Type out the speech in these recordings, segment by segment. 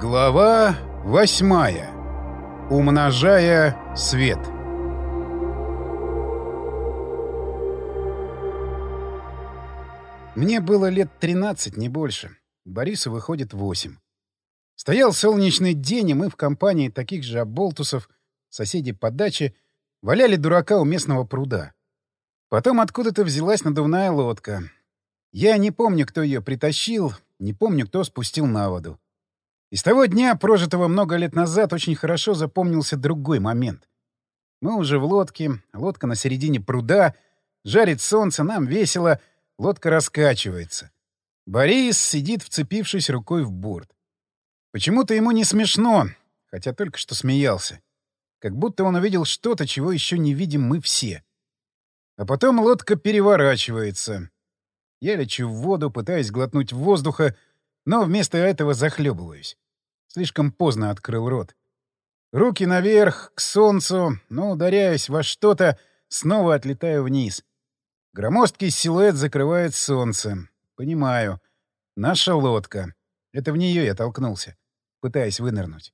Глава восьмая. Умножая свет. Мне было лет 13, не больше. Борису выходит 8. Стоял солнечный день, и мы в компании таких же оболтусов, соседей по даче, валяли дурака у местного пруда. Потом откуда-то взялась надувная лодка. Я не помню, кто ее притащил, не помню, кто спустил на воду. И с того дня, прожитого много лет назад, очень хорошо запомнился другой момент. Мы уже в лодке, лодка на середине пруда, жарит солнце, нам весело, лодка раскачивается. Борис сидит, вцепившись рукой в борт. Почему-то ему не смешно, хотя только что смеялся. Как будто он увидел что-то, чего еще не видим мы все. А потом лодка переворачивается. Я лечу в воду, пытаясь глотнуть воздуха, но вместо этого захлебываюсь. Слишком поздно открыл рот. Руки наверх, к солнцу, но, ударяясь во что-то, снова отлетаю вниз. Громоздкий силуэт закрывает солнце. Понимаю. Наша лодка. Это в нее я толкнулся, пытаясь вынырнуть.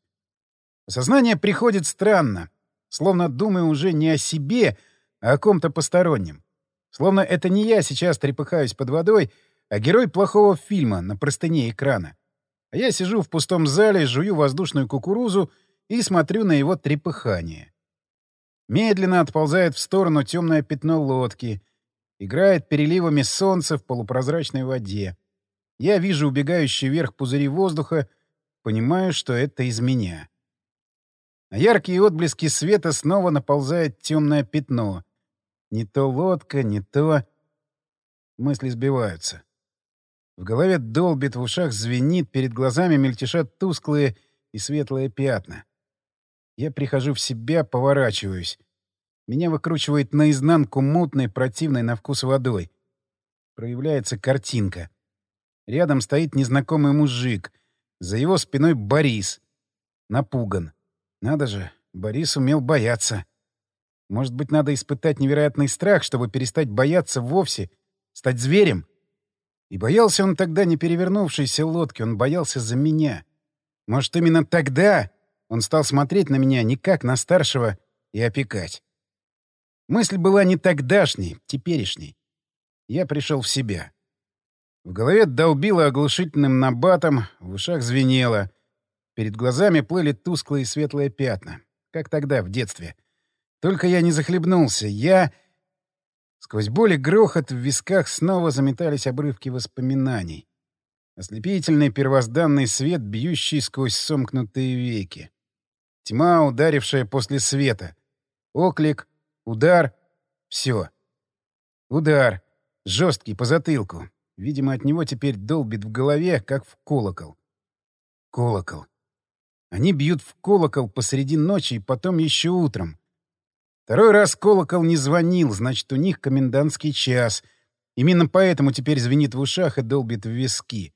Сознание приходит странно, словно думаю уже не о себе, а о ком-то постороннем. Словно это не я сейчас трепыхаюсь под водой, а герой плохого фильма на простыне экрана. А я сижу в пустом зале, жую воздушную кукурузу и смотрю на его трепыхание. Медленно отползает в сторону темное пятно лодки, играет переливами солнца в полупрозрачной воде. Я вижу убегающие вверх пузыри воздуха, понимаю, что это из меня. На яркие отблески света снова наползает темное пятно. Не то лодка, не то... Мысли сбиваются. В голове долбит, в ушах звенит, перед глазами мельтешат тусклые и светлые пятна. Я прихожу в себя, поворачиваюсь. Меня выкручивает наизнанку мутной, противной на вкус водой. Проявляется картинка. Рядом стоит незнакомый мужик. За его спиной Борис. Напуган. Надо же, Борис умел бояться. Может быть, надо испытать невероятный страх, чтобы перестать бояться вовсе, стать зверем? И боялся он тогда не перевернувшейся лодки, он боялся за меня. Может, именно тогда он стал смотреть на меня не как на старшего и опекать. Мысль была не тогдашней, теперешней. Я пришел в себя. В голове долбило оглушительным набатом, в ушах звенело. Перед глазами плыли тусклые светлые пятна. Как тогда, в детстве. Только я не захлебнулся. Я... Сквозь боль и грохот в висках снова заметались обрывки воспоминаний. Ослепительный первозданный свет, бьющий сквозь сомкнутые веки. Тьма, ударившая после света. Оклик, удар. Все. Удар. Жесткий, по затылку. Видимо, от него теперь долбит в голове, как в колокол. Колокол. Они бьют в колокол посреди ночи и потом еще утром. Второй раз колокол не звонил, значит, у них комендантский час. Именно поэтому теперь звенит в ушах и долбит в виски.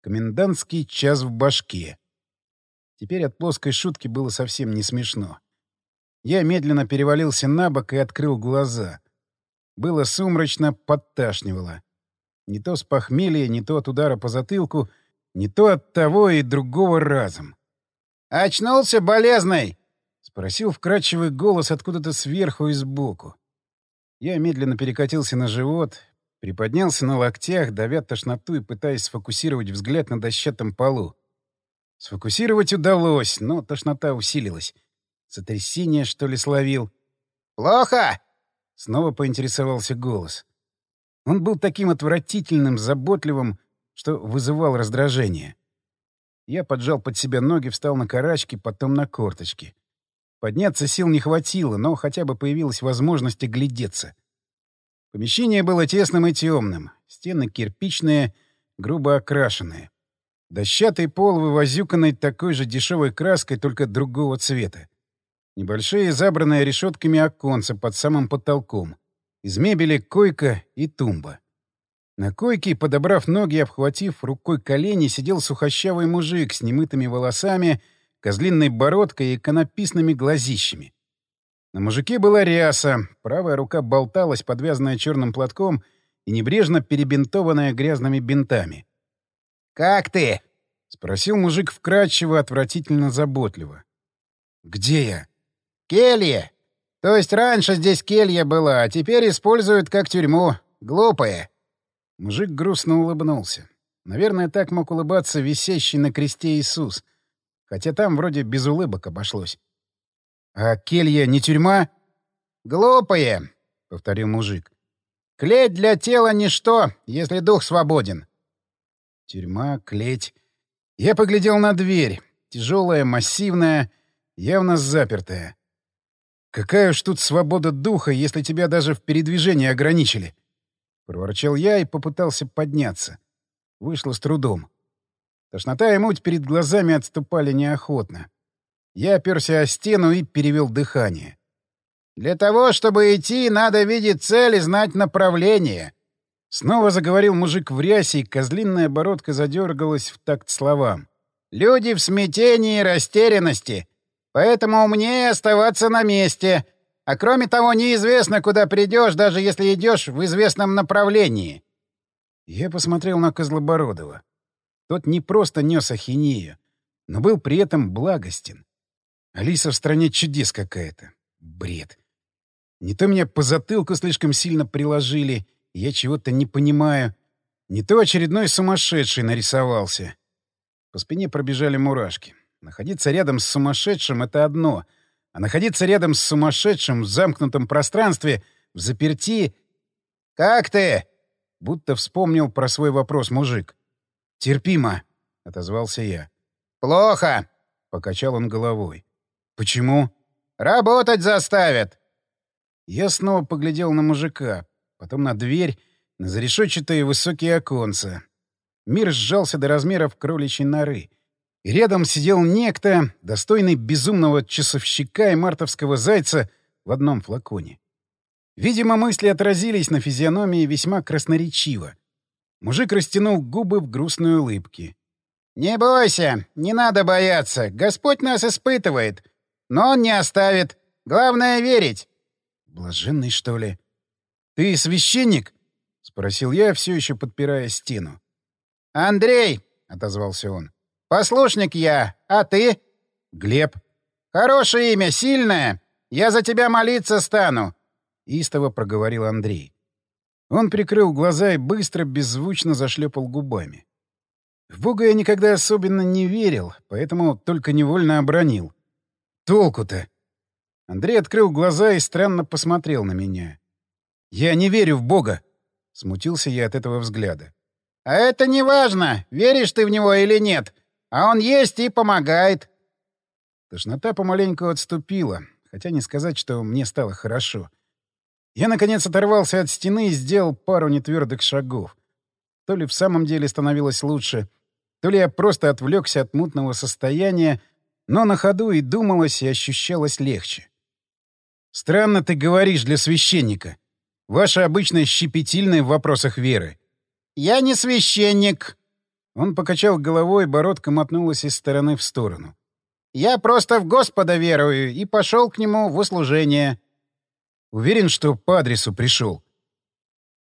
Комендантский час в башке. Теперь от плоской шутки было совсем не смешно. Я медленно перевалился на бок и открыл глаза. Было сумрачно, подташнивало. Не то с похмелья, не то от удара по затылку, не то от того и другого разом. «Очнулся, болезный!» — спросил вкрадчивый голос откуда-то сверху и сбоку. Я медленно перекатился на живот, приподнялся на локтях, давя тошноту и пытаясь сфокусировать взгляд на дощатом полу. Сфокусировать удалось, но тошнота усилилась. Сотрясение, что ли, словил. «Плохо!» — снова поинтересовался голос. Он был таким отвратительным, заботливым, что вызывал раздражение. Я поджал под себя ноги, встал на карачки, потом на корточки. Подняться сил не хватило, но хотя бы появилась возможность оглядеться. Помещение было тесным и темным. Стены кирпичные, грубо окрашенные. Дощатый пол вывозюканный такой же дешевой краской, только другого цвета. Небольшие, забранные решетками оконца под самым потолком. Из мебели койка и тумба. На койке, подобрав ноги, обхватив рукой колени, сидел сухощавый мужик с немытыми волосами, козлиной бородкой и конописными глазищами. На мужике была ряса, правая рука болталась, подвязанная черным платком и небрежно перебинтованная грязными бинтами. «Как ты?» — спросил мужик вкрадчиво, отвратительно заботливо. «Где я?» «Келье! То есть раньше здесь келья была, а теперь используют как тюрьму. Глупые!» Мужик грустно улыбнулся. Наверное, так мог улыбаться висящий на кресте Иисус. Хотя там вроде без улыбок обошлось. «А келья не тюрьма?» «Глупые!» — повторил мужик. «Клеть для тела — ничто, если дух свободен». Тюрьма, клеть. Я поглядел на дверь. Тяжелая, массивная, явно запертая. Какая уж тут свобода духа, если тебя даже в передвижении ограничили. Проворчал я и попытался подняться. Вышло с трудом. Тошнота и муть перед глазами отступали неохотно. Я оперся о стену и перевел дыхание. «Для того, чтобы идти, надо видеть цель и знать направление». Снова заговорил мужик в рясе, и козлинная бородка задергалась в такт словам. «Люди в смятении и растерянности. Поэтому умнее оставаться на месте. А кроме того, неизвестно, куда придешь, даже если идешь в известном направлении». Я посмотрел на Козлобородова. Тот не просто нес ахинею, но был при этом благостен. Алиса в стране чудес какая-то. Бред. Не то меня по затылку слишком сильно приложили, я чего-то не понимаю, не то очередной сумасшедший нарисовался. По спине пробежали мурашки. Находиться рядом с сумасшедшим — это одно, а находиться рядом с сумасшедшим в замкнутом пространстве, в заперти... «Как ты?» — будто вспомнил про свой вопрос мужик. «Терпимо», — отозвался я. «Плохо», — покачал он головой. «Почему?» «Работать заставят». Я снова поглядел на мужика, потом на дверь, на зарешетчатые высокие оконца. Мир сжался до размеров кроличьей норы. И рядом сидел некто, достойный безумного часовщика и мартовского зайца в одном флаконе. Видимо, мысли отразились на физиономии весьма красноречиво. Мужик растянул губы в грустной улыбке. «Не бойся, не надо бояться. Господь нас испытывает. Но Он не оставит. Главное — верить». «Блаженный, что ли?» «Ты священник?» — спросил я, все еще подпирая стену. «Андрей!» — отозвался он. «Послушник я. А ты?» «Глеб». «Хорошее имя, сильное. Я за тебя молиться стану», — истово проговорил Андрей. Он прикрыл глаза и быстро, беззвучно зашлепал губами. В Бога я никогда особенно не верил, поэтому только невольно обронил. Толку-то? Андрей открыл глаза и странно посмотрел на меня. «Я не верю в Бога!» — смутился я от этого взгляда. «А это не важно, веришь ты в него или нет. А он есть и помогает». Тошнота помаленьку отступила, хотя не сказать, что мне стало хорошо. — я, наконец, оторвался от стены и сделал пару нетвердых шагов. То ли в самом деле становилось лучше, то ли я просто отвлекся от мутного состояния, но на ходу и думалось, и ощущалось легче. «Странно ты говоришь для священника. Ваша обычная щепетильная в вопросах веры». «Я не священник». Он покачал головой, бородка мотнулась из стороны в сторону. «Я просто в Господа верую и пошел к нему в услужение». Уверен, что по адресу пришел.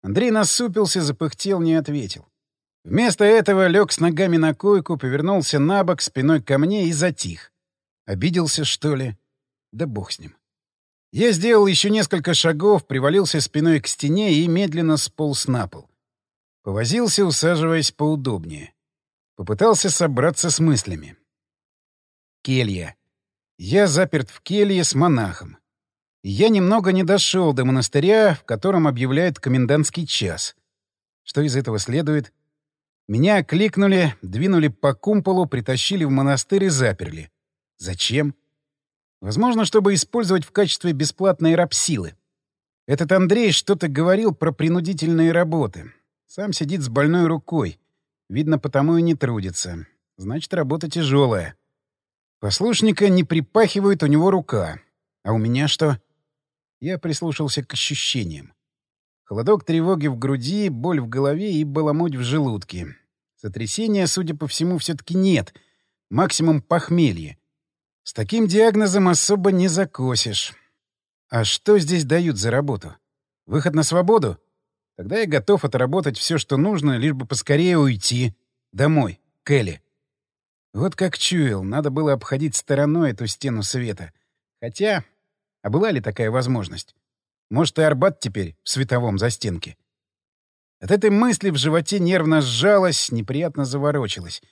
Андрей насупился, запыхтел, не ответил. Вместо этого лег с ногами на койку, повернулся на бок спиной ко мне и затих. Обиделся, что ли? Да бог с ним. Я сделал еще несколько шагов, привалился спиной к стене и медленно сполз на пол. Повозился, усаживаясь поудобнее. Попытался собраться с мыслями. Келья. Я заперт в келье с монахом я немного не дошел до монастыря, в котором объявляют комендантский час. Что из этого следует? Меня окликнули, двинули по кумполу, притащили в монастырь и заперли. Зачем? Возможно, чтобы использовать в качестве бесплатной рабсилы. Этот Андрей что-то говорил про принудительные работы. Сам сидит с больной рукой. Видно, потому и не трудится. Значит, работа тяжелая. Послушника не припахивает у него рука. А у меня что? Я прислушался к ощущениям. Холодок тревоги в груди, боль в голове и баламуть в желудке. Сотрясения, судя по всему, все-таки нет. Максимум похмелье. С таким диагнозом особо не закосишь. А что здесь дают за работу? Выход на свободу? Тогда я готов отработать все, что нужно, лишь бы поскорее уйти. Домой, к. Вот как чуял, надо было обходить стороной эту стену света. Хотя, а была ли такая возможность? Может, и Арбат теперь в световом застенке? От этой мысли в животе нервно сжалось, неприятно заворочилось.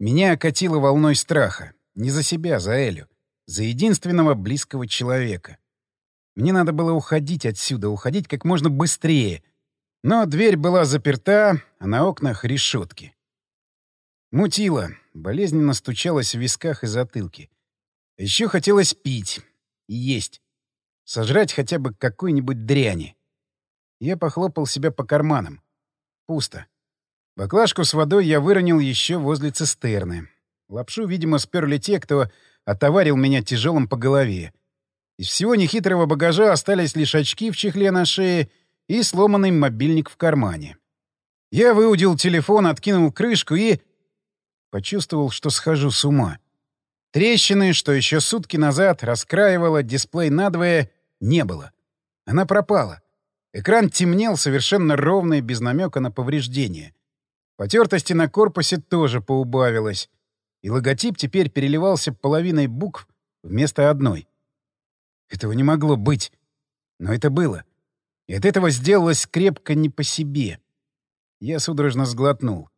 Меня окатило волной страха. Не за себя, за Элю. За единственного близкого человека. Мне надо было уходить отсюда, уходить как можно быстрее. Но дверь была заперта, а на окнах решетки. Мутило, болезненно стучалось в висках и затылке. Еще хотелось пить и есть. Сожрать хотя бы какой-нибудь дряни. Я похлопал себя по карманам. Пусто. Баклажку с водой я выронил еще возле цистерны. Лапшу, видимо, сперли те, кто отоварил меня тяжелым по голове. Из всего нехитрого багажа остались лишь очки в чехле на шее и сломанный мобильник в кармане. Я выудил телефон, откинул крышку и... Почувствовал, что схожу с ума. Трещины, что еще сутки назад раскраивала дисплей надвое, не было. Она пропала. Экран темнел совершенно ровно и без намека на повреждение. Потертости на корпусе тоже поубавилось, и логотип теперь переливался половиной букв вместо одной. Этого не могло быть. Но это было. И от этого сделалось крепко не по себе. Я судорожно сглотнул.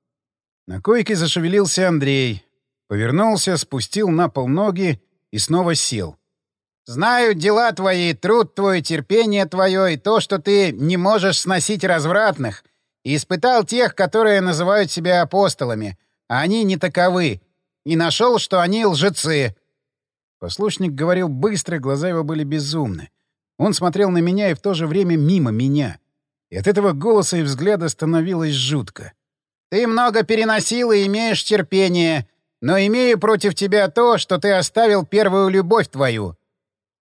На койке зашевелился Андрей. Повернулся, спустил на пол ноги и снова сел. «Знаю дела твои, труд твой, терпение твое и то, что ты не можешь сносить развратных. И испытал тех, которые называют себя апостолами, а они не таковы. И нашел, что они лжецы. Послушник говорил быстро, глаза его были безумны. Он смотрел на меня и в то же время мимо меня. И от этого голоса и взгляда становилось жутко. «Ты много переносил и имеешь терпение, но имею против тебя то, что ты оставил первую любовь твою».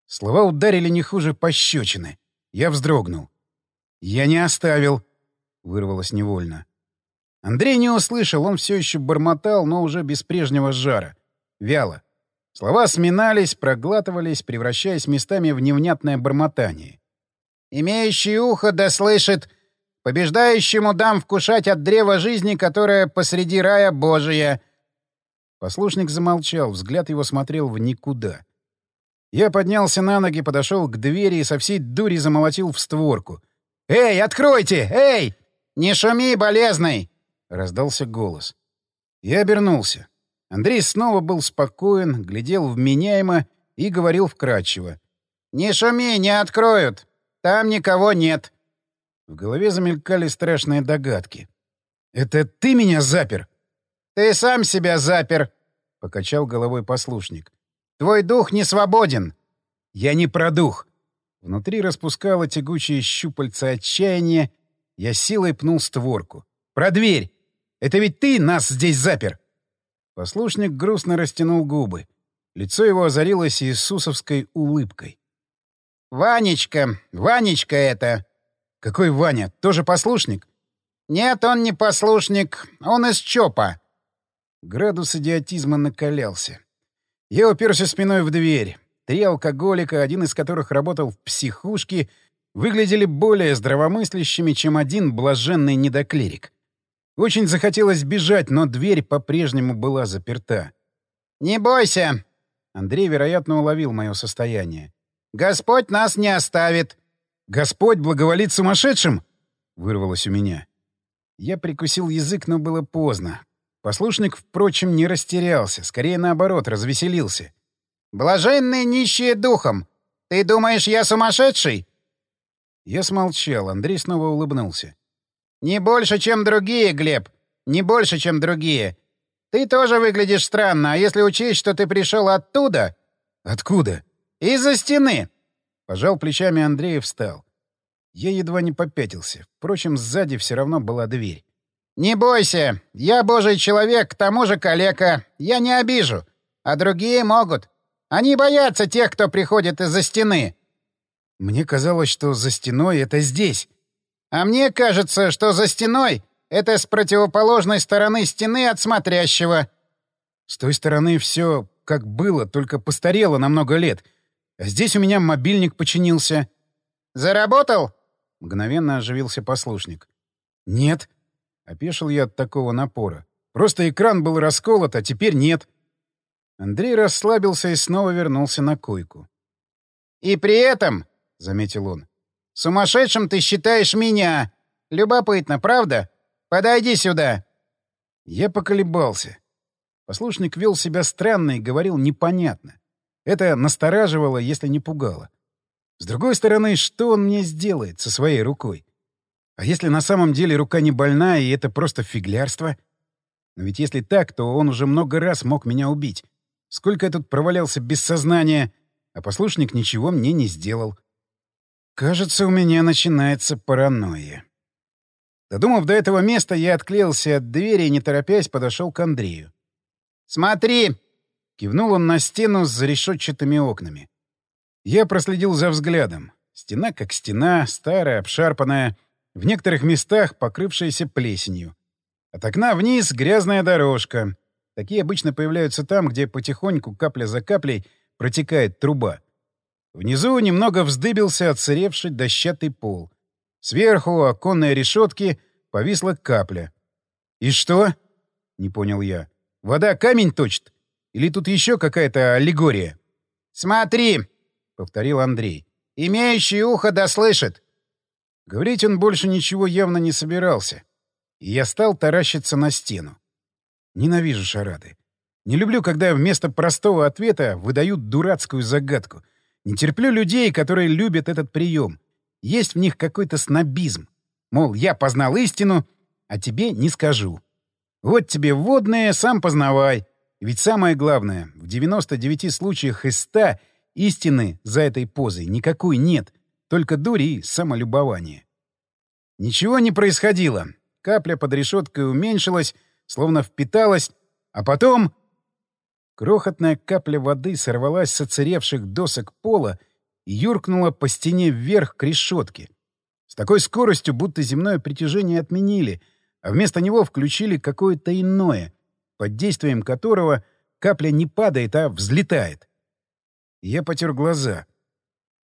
Слова ударили не хуже пощечины. Я вздрогнул. «Я не оставил», — вырвалось невольно. Андрей не услышал, он все еще бормотал, но уже без прежнего жара. Вяло. Слова сминались, проглатывались, превращаясь местами в невнятное бормотание. «Имеющий ухо да слышит, побеждающему дам вкушать от древа жизни, которое посреди рая Божия». Послушник замолчал, взгляд его смотрел в никуда. Я поднялся на ноги, подошел к двери и со всей дури замолотил в створку. «Эй, откройте! Эй!» «Не шуми, болезный!» — раздался голос. Я обернулся. Андрей снова был спокоен, глядел вменяемо и говорил вкрадчиво. «Не шуми, не откроют! Там никого нет!» В голове замелькали страшные догадки. «Это ты меня запер?» «Ты сам себя запер!» — покачал головой послушник. «Твой дух не свободен!» «Я не про дух!» Внутри распускало тягучие щупальца отчаяния. Я силой пнул створку. «Про дверь! Это ведь ты нас здесь запер!» Послушник грустно растянул губы. Лицо его озарилось иисусовской улыбкой. «Ванечка! Ванечка это!» «Какой Ваня? Тоже послушник?» «Нет, он не послушник. Он из ЧОПа». Градус идиотизма накалялся. Я уперся спиной в дверь. Три алкоголика, один из которых работал в психушке, выглядели более здравомыслящими, чем один блаженный недоклерик. Очень захотелось бежать, но дверь по-прежнему была заперта. «Не бойся!» Андрей, вероятно, уловил мое состояние. «Господь нас не оставит!» «Господь благоволит сумасшедшим?» — вырвалось у меня. Я прикусил язык, но было поздно. Послушник, впрочем, не растерялся, скорее наоборот, развеселился. «Блаженные нищие духом! Ты думаешь, я сумасшедший?» Я смолчал, Андрей снова улыбнулся. «Не больше, чем другие, Глеб. Не больше, чем другие. Ты тоже выглядишь странно, а если учесть, что ты пришел оттуда...» «Откуда?» «Из-за стены». Пожал плечами Андрей и встал. Я едва не попятился. Впрочем, сзади все равно была дверь. «Не бойся. Я божий человек, к тому же калека. Я не обижу. А другие могут. Они боятся тех, кто приходит из-за стены». «Мне казалось, что за стеной — это здесь». А мне кажется, что за стеной — это с противоположной стороны стены от смотрящего. С той стороны все как было, только постарело на много лет. А здесь у меня мобильник починился. «Заработал?» — мгновенно оживился послушник. «Нет». — опешил я от такого напора. «Просто экран был расколот, а теперь нет». Андрей расслабился и снова вернулся на койку. «И при этом, — заметил он, — сумасшедшим ты считаешь меня. Любопытно, правда? Подойди сюда!» Я поколебался. Послушник вел себя странно и говорил непонятно. Это настораживало, если не пугало. С другой стороны, что он мне сделает со своей рукой? А если на самом деле рука не больная, и это просто фиглярство? Но ведь если так, то он уже много раз мог меня убить. Сколько я тут провалялся без сознания, а послушник ничего мне не сделал. Кажется, у меня начинается паранойя. Додумав до этого места, я отклеился от двери и, не торопясь, подошел к Андрею. «Смотри!» — кивнул он на стену с зарешетчатыми окнами. Я проследил за взглядом. Стена как стена, старая, обшарпанная, в некоторых местах покрывшаяся плесенью. От окна вниз грязная дорожка. Такие обычно появляются там, где потихоньку, капля за каплей, протекает труба. Внизу немного вздыбился отсыревший дощатый пол. Сверху у оконной решетки повисла капля. «И что?» — не понял я. «Вода камень точит? Или тут еще какая-то аллегория?» «Смотри!» — повторил Андрей. «Имеющий ухо да слышит!» Говорить он больше ничего явно не собирался. И я стал таращиться на стену. Ненавижу шарады. Не люблю, когда вместо простого ответа выдают дурацкую загадку. Не терплю людей, которые любят этот прием. Есть в них какой-то снобизм. Мол, я познал истину, а тебе не скажу. Вот тебе вводное, сам познавай. Ведь самое главное, в 99 случаях из 100 истины за этой позой никакой нет, только дури и самолюбование. Ничего не происходило. Капля под решеткой уменьшилась, словно впиталась, а потом... Крохотная капля воды сорвалась с оцаревших досок пола и юркнула по стене вверх к решетке. С такой скоростью, будто земное притяжение отменили, а вместо него включили какое-то иное, под действием которого капля не падает, а взлетает. Я потер глаза.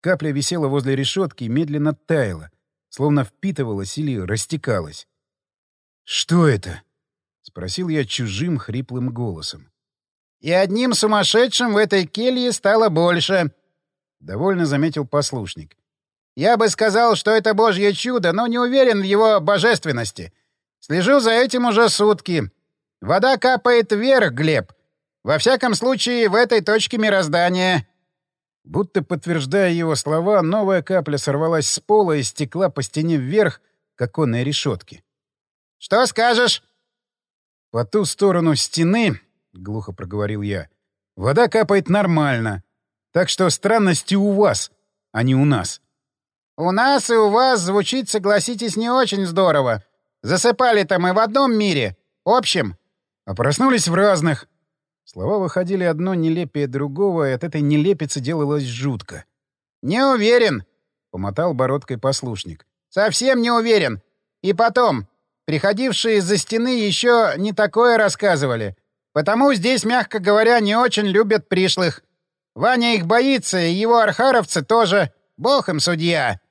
Капля висела возле решетки и медленно таяла, словно впитывалась или растекалась. «Что это?» — спросил я чужим хриплым голосом. «И одним сумасшедшим в этой келье стало больше», — довольно заметил послушник. «Я бы сказал, что это божье чудо, но не уверен в его божественности. Слежу за этим уже сутки. Вода капает вверх, Глеб. Во всяком случае, в этой точке мироздания». Будто подтверждая его слова, новая капля сорвалась с пола и стекла по стене вверх к оконной решетке. «Что скажешь?» «По ту сторону стены, — глухо проговорил я, — вода капает нормально. Так что странности у вас, а не у нас». «У нас и у вас звучит, согласитесь, не очень здорово. Засыпали-то мы в одном мире, общем». «А проснулись в разных». Слова выходили одно нелепее другого, и от этой нелепицы делалось жутко. «Не уверен», — помотал бородкой послушник. «Совсем не уверен. И потом, Приходившие из-за стены еще не такое рассказывали. Потому здесь, мягко говоря, не очень любят пришлых. Ваня их боится, и его архаровцы тоже. Бог им судья.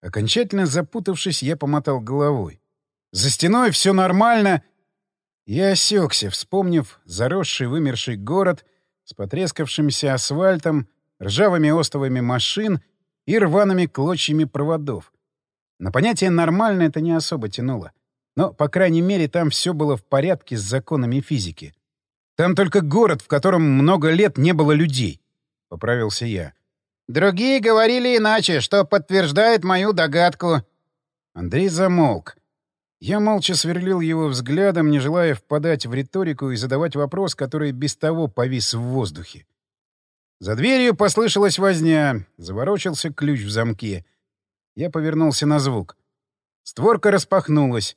Окончательно запутавшись, я помотал головой. За стеной все нормально. Я осекся, вспомнив заросший вымерший город с потрескавшимся асфальтом, ржавыми остовами машин и рваными клочьями проводов. На понятие «нормально» это не особо тянуло. Но, по крайней мере, там все было в порядке с законами физики. Там только город, в котором много лет не было людей. — поправился я. «Другие говорили иначе, что подтверждает мою догадку». Андрей замолк. Я молча сверлил его взглядом, не желая впадать в риторику и задавать вопрос, который без того повис в воздухе. За дверью послышалась возня, заворочился ключ в замке. Я повернулся на звук. Створка распахнулась.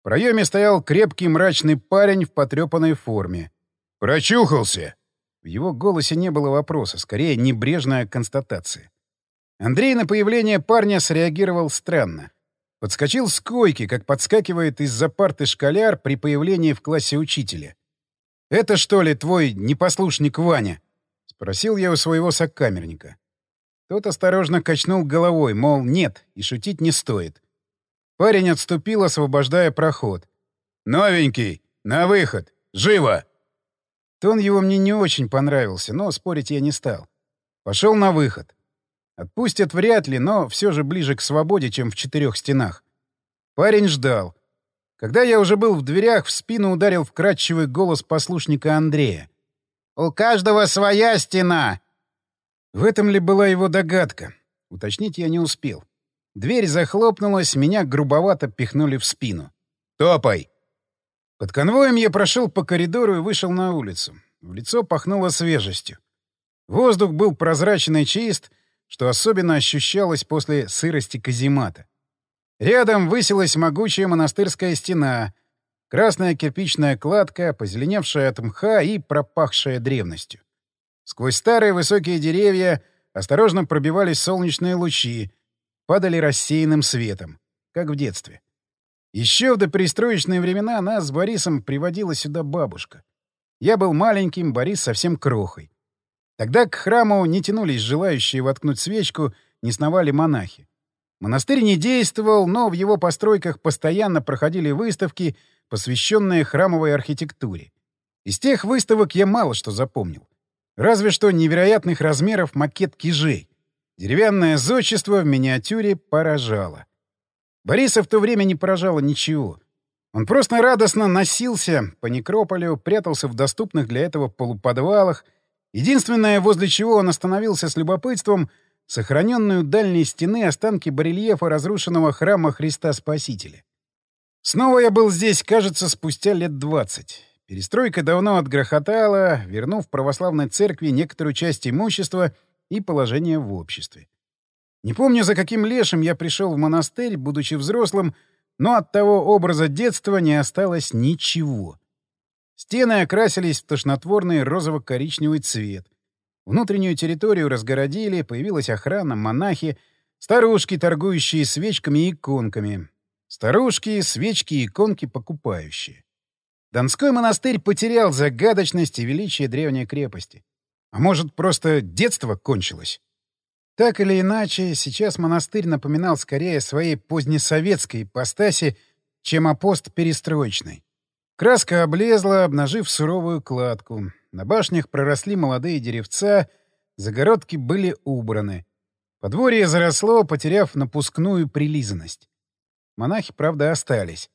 В проеме стоял крепкий мрачный парень в потрепанной форме. «Прочухался!» В его голосе не было вопроса, скорее небрежная констатация. Андрей на появление парня среагировал странно. Подскочил с койки, как подскакивает из-за парты школяр при появлении в классе учителя. «Это что ли твой непослушник Ваня?» — спросил я у своего сокамерника. Тот осторожно качнул головой, мол, нет, и шутить не стоит. Парень отступил, освобождая проход. «Новенький! На выход! Живо!» Тон его мне не очень понравился, но спорить я не стал. Пошел на выход. Отпустят вряд ли, но все же ближе к свободе, чем в четырех стенах. Парень ждал. Когда я уже был в дверях, в спину ударил вкрадчивый голос послушника Андрея. «У каждого своя стена!» В этом ли была его догадка? Уточнить я не успел. Дверь захлопнулась, меня грубовато пихнули в спину. «Топай!» Под конвоем я прошел по коридору и вышел на улицу. В лицо пахнуло свежестью. Воздух был прозрачный чист, что особенно ощущалось после сырости каземата. Рядом высилась могучая монастырская стена, красная кирпичная кладка, позеленевшая от мха и пропахшая древностью. Сквозь старые высокие деревья осторожно пробивались солнечные лучи, падали рассеянным светом, как в детстве. Еще в допристроечные времена нас с Борисом приводила сюда бабушка. Я был маленьким, Борис совсем крохой. Тогда к храму не тянулись желающие воткнуть свечку, не сновали монахи. Монастырь не действовал, но в его постройках постоянно проходили выставки, посвященные храмовой архитектуре. Из тех выставок я мало что запомнил. Разве что невероятных размеров макет кижей. Деревянное зодчество в миниатюре поражало. Бориса в то время не поражало ничего. Он просто радостно носился по некрополю, прятался в доступных для этого полуподвалах — Единственное, возле чего он остановился с любопытством, сохраненную дальней стены останки барельефа разрушенного храма Христа Спасителя. Снова я был здесь, кажется, спустя лет двадцать. Перестройка давно отгрохотала, вернув православной церкви некоторую часть имущества и положение в обществе. Не помню, за каким лешим я пришел в монастырь, будучи взрослым, но от того образа детства не осталось ничего. Стены окрасились в тошнотворный розово-коричневый цвет. Внутреннюю территорию разгородили, появилась охрана, монахи, старушки, торгующие свечками и иконками. Старушки, свечки и иконки покупающие. Донской монастырь потерял загадочность и величие древней крепости. А может, просто детство кончилось? Так или иначе, сейчас монастырь напоминал скорее своей позднесоветской ипостаси, чем апост перестроечной. Краска облезла, обнажив суровую кладку. На башнях проросли молодые деревца, загородки были убраны. Подворье заросло, потеряв напускную прилизанность. Монахи, правда, остались.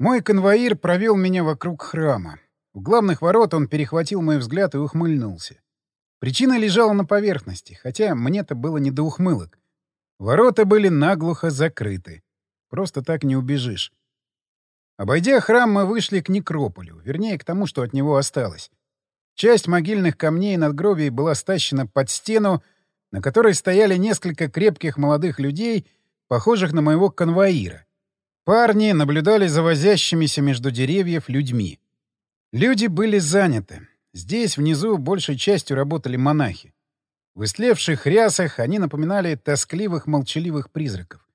Мой конвоир провел меня вокруг храма. У главных ворот он перехватил мой взгляд и ухмыльнулся. Причина лежала на поверхности, хотя мне-то было не до ухмылок. Ворота были наглухо закрыты. Просто так не убежишь. Обойдя храм, мы вышли к некрополю, вернее, к тому, что от него осталось. Часть могильных камней и надгробий была стащена под стену, на которой стояли несколько крепких молодых людей, похожих на моего конвоира. Парни наблюдали за возящимися между деревьев людьми. Люди были заняты. Здесь, внизу, большей частью работали монахи. В истлевших рясах они напоминали тоскливых молчаливых призраков.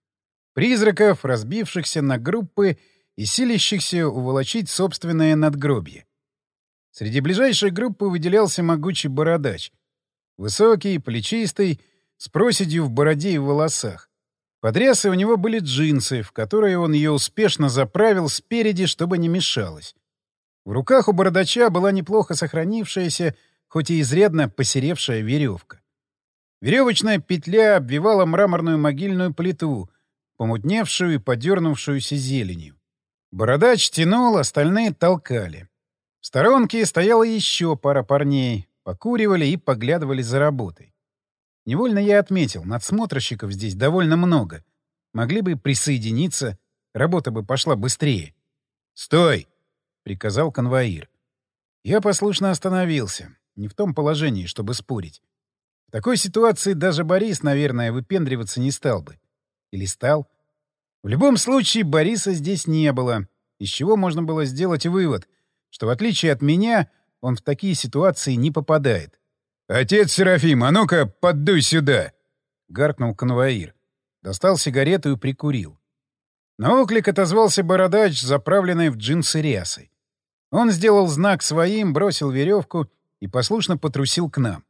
Призраков, разбившихся на группы и силящихся уволочить собственное надгробье. Среди ближайшей группы выделялся могучий бородач. Высокий, плечистый, с проседью в бороде и волосах. Под рясой у него были джинсы, в которые он ее успешно заправил спереди, чтобы не мешалось. В руках у бородача была неплохо сохранившаяся, хоть и изрядно посеревшая веревка. Веревочная петля обвивала мраморную могильную плиту, помутневшую и подернувшуюся зеленью. Бородач тянул, остальные толкали. В сторонке стояла еще пара парней, покуривали и поглядывали за работой. Невольно я отметил, надсмотрщиков здесь довольно много. Могли бы присоединиться, работа бы пошла быстрее. «Стой!» — приказал конвоир. Я послушно остановился, не в том положении, чтобы спорить. В такой ситуации даже Борис, наверное, выпендриваться не стал бы. Или стал? В любом случае, Бориса здесь не было, из чего можно было сделать вывод, что, в отличие от меня, он в такие ситуации не попадает. «Отец Серафим, а ну-ка, поддуй сюда!» — гаркнул конвоир. Достал сигарету и прикурил. На оклик отозвался бородач, заправленный в джинсы рясой. Он сделал знак своим, бросил веревку и послушно потрусил к нам.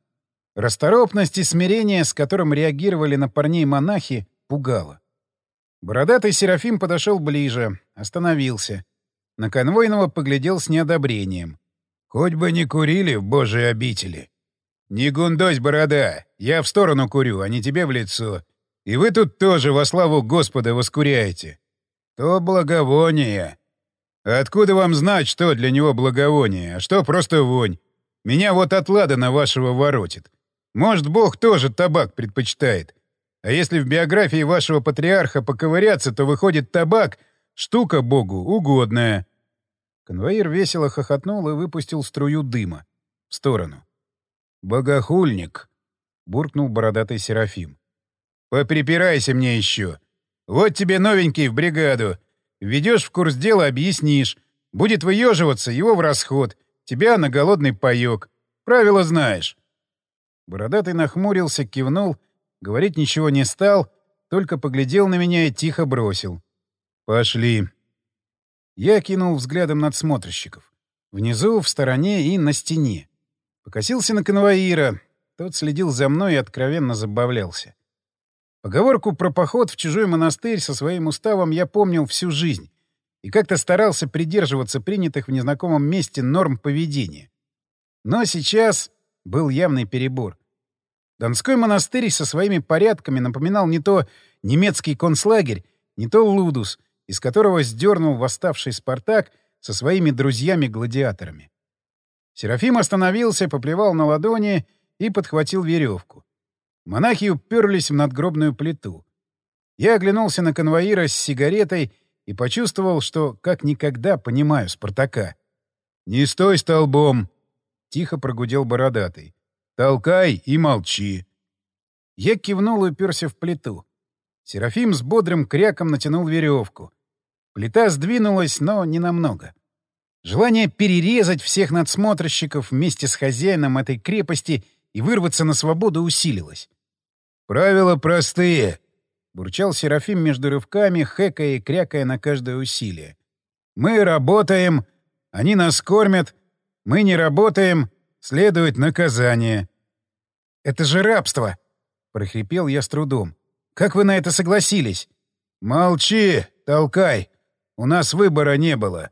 Расторопность и смирение, с которым реагировали на парней монахи, пугало. Бородатый Серафим подошел ближе, остановился. На конвойного поглядел с неодобрением. Хоть бы не курили в божьей обители. Не гундось, борода, я в сторону курю, а не тебе в лицо. И вы тут тоже во славу Господа воскуряете. То благовоние. Откуда вам знать, что для него благовоние, а что просто вонь? Меня вот от ладана вашего воротит. Может, Бог тоже табак предпочитает. А если в биографии вашего патриарха поковыряться, то выходит табак — штука Богу угодная. Конвоир весело хохотнул и выпустил струю дыма. В сторону. «Богохульник!» — буркнул бородатый Серафим. «Поприпирайся мне еще. Вот тебе новенький в бригаду. Ведешь в курс дела, объяснишь. Будет выеживаться, его в расход. Тебя на голодный паёк. Правила знаешь». Бородатый нахмурился, кивнул — Говорить ничего не стал, только поглядел на меня и тихо бросил. «Пошли». Я кинул взглядом надсмотрщиков. Внизу, в стороне и на стене. Покосился на конвоира. Тот следил за мной и откровенно забавлялся. Поговорку про поход в чужой монастырь со своим уставом я помнил всю жизнь и как-то старался придерживаться принятых в незнакомом месте норм поведения. Но сейчас был явный перебор. Донской монастырь со своими порядками напоминал не то немецкий концлагерь, не то Лудус, из которого сдернул восставший Спартак со своими друзьями-гладиаторами. Серафим остановился, поплевал на ладони и подхватил веревку. Монахи уперлись в надгробную плиту. Я оглянулся на конвоира с сигаретой и почувствовал, что как никогда понимаю Спартака. «Не стой столбом!» — тихо прогудел бородатый. Толкай и молчи. Я кивнул и уперся в плиту. Серафим с бодрым кряком натянул веревку. Плита сдвинулась, но не намного. Желание перерезать всех надсмотрщиков вместе с хозяином этой крепости и вырваться на свободу усилилось. «Правила простые», — бурчал Серафим между рывками, хэкая и крякая на каждое усилие. «Мы работаем, они нас кормят, мы не работаем, следует наказание. «Это же рабство!» — прохрипел я с трудом. «Как вы на это согласились?» «Молчи, толкай! У нас выбора не было.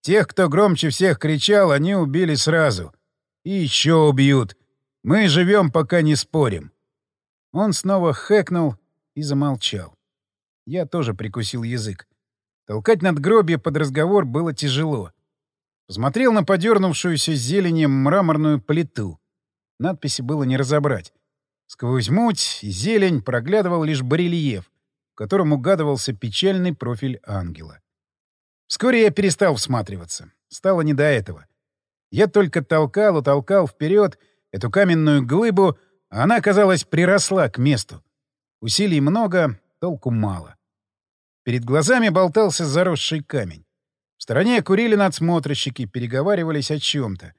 Тех, кто громче всех кричал, они убили сразу. И еще убьют. Мы живем, пока не спорим». Он снова хэкнул и замолчал. Я тоже прикусил язык. Толкать надгробие под разговор было тяжело. Посмотрел на подернувшуюся зеленем мраморную плиту. Надписи было не разобрать. Сквозь муть и зелень проглядывал лишь барельеф, в котором угадывался печальный профиль ангела. Вскоре я перестал всматриваться. Стало не до этого. Я только толкал и толкал вперед эту каменную глыбу, а она, казалось, приросла к месту. Усилий много, толку мало. Перед глазами болтался заросший камень. В стороне курили надсмотрщики, переговаривались о чем-то.